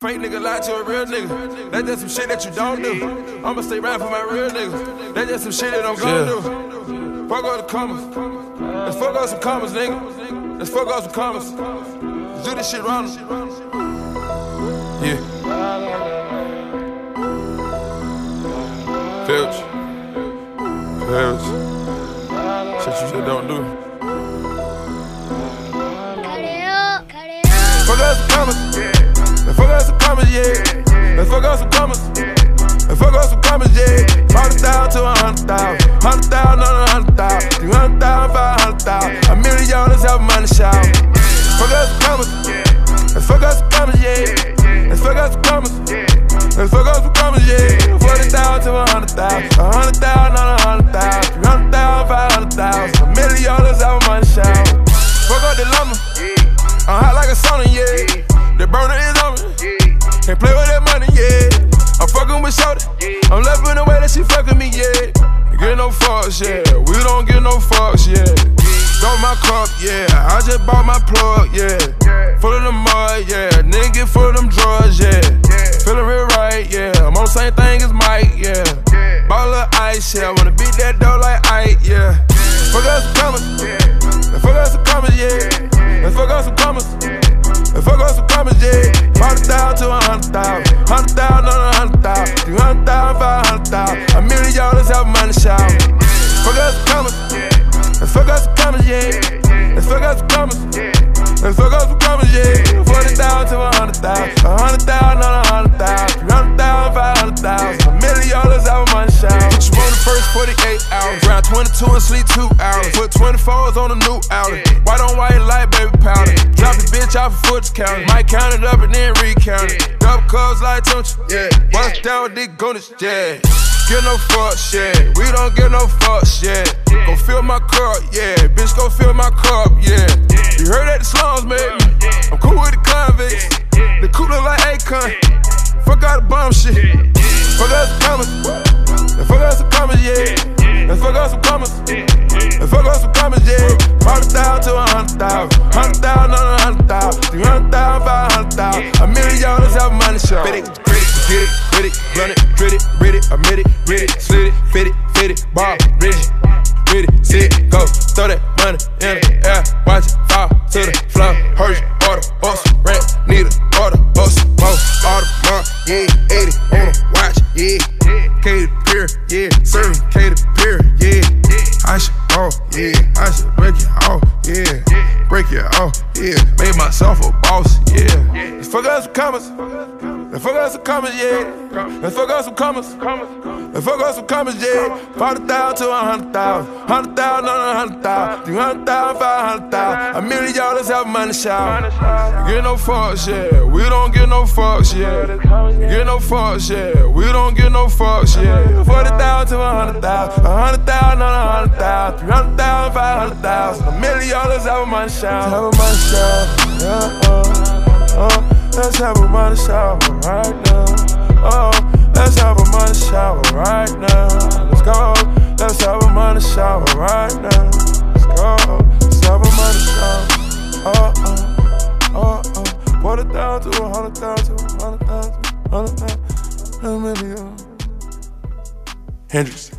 Fake nigga lie to a real nigga. That's just some shit that you don't do. I'ma stay right for my real niggas. That's just some shit that I'm gonna do. Fuck all the commas. Let's fuck out some commas, nigga. Let's fuck out some commas. Let's do this shit wrong. Yeah. Filch. Filch. Shit you just don't do. Cut it up, cut it up. Fuck out some commas. Yeah. Let's fuck out some commas. Let's fuck out some commas, yeah. Hundred thousand to a hundred thousand. Hundred thousand on a hundred thousand. Three hundred thousand, five hundred thousand. A million dollars have money shout. Fuck out some commas. Let's fuck out some commas, yeah. Let's fuck out some commas. Let's fuck out some commas, yeah. Forty thousand to. A hundred thousand Can't play with that money, yeah. I'm fucking with Shorty. I'm loving the way that she fucking me, yeah. Get no fucks, yeah. We don't get no fucks, yeah. Got my cup, yeah. I just bought my plug, yeah. Full of the mud, yeah. Nigga full of A hundred thousand on a hundred thousand. Three hundred thousand, five hundred thousand. A million dollars have money shout. Put you on the first 48 hours. Round 22 and sleep two hours. Put 24s on a new outlet. White on white light, baby powder. Drop the bitch off a foot count. Might count it up and then recount it. Double cubs like Tunch. Yeah. Bust down with Dick Gunners. Yeah. Get no fuck shit. We don't get no fuck shit. Go fill my cup, yeah. Bitch, go fill my cup, yeah. Like Fuck out the bomb shit. Fuck out the commas. Let's fuck out some commas, yeah. Let's fuck out some commas. Let's fuck out some commas, yeah. Hundred thousand to a hundred thousand. Hundred thousand on a hundred thousand. Three hundred thousand, five myself a boss, yeah. Let's fuck out some commas. Let's fuck out some commas, yeah. Let's fuck out some commas. Let's fuck out some commas, yeah. Forty thousand to a hundred thousand. Hundred thousand on a hundred thousand. Three hundred thousand, five hundred thousand. A million dollars have money shout. Get no fucks, yeah. We don't get no fucks, yeah. Get no fucks, yeah. We don't get no fucks, yeah. Forty thousand to a hundred thousand. A hundred thousand on a hundred thousand. Three hundred thousand, five hundred thousand. A million dollars have money shout. Have a money shout, yeah. Uh, uh. Let's have a money shower right now. Oh, let's have a money shower right now. Let's go. Let's have a money shower right now. Let's go. Let's have a money shower. Oh, oh, oh, oh. Forty thousand to a hundred thousand, hundred thousand, hundred thousand, a million. Hendrix.